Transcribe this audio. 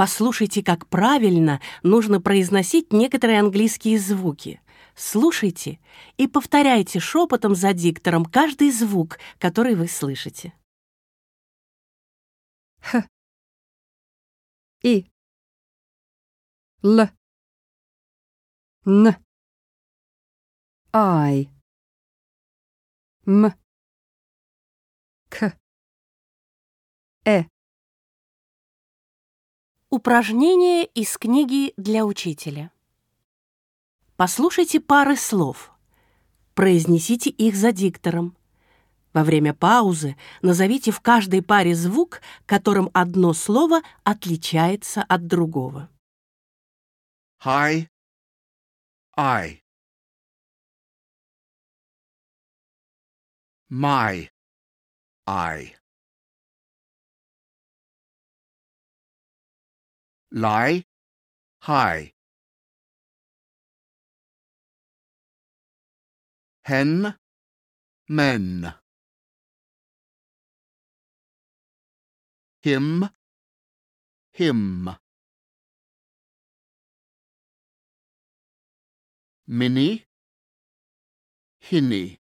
Послушайте, как правильно нужно произносить некоторые английские звуки. Слушайте и повторяйте шепотом за диктором каждый звук, который вы слышите. Х. И. Л. Н. Ай. М. К. Э. Упражнение из книги для учителя. Послушайте пары слов. Произнесите их за диктором. Во время паузы назовите в каждой паре звук, которым одно слово отличается от другого. Hi. I. My. I. Lie. Hi. Hen. Men. Him. Him. Minnie. Hinny.